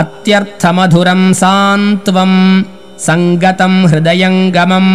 अत्यर्थमधुरम् सान्त्वम् सङ्गतम् हृदयङ्गमम्।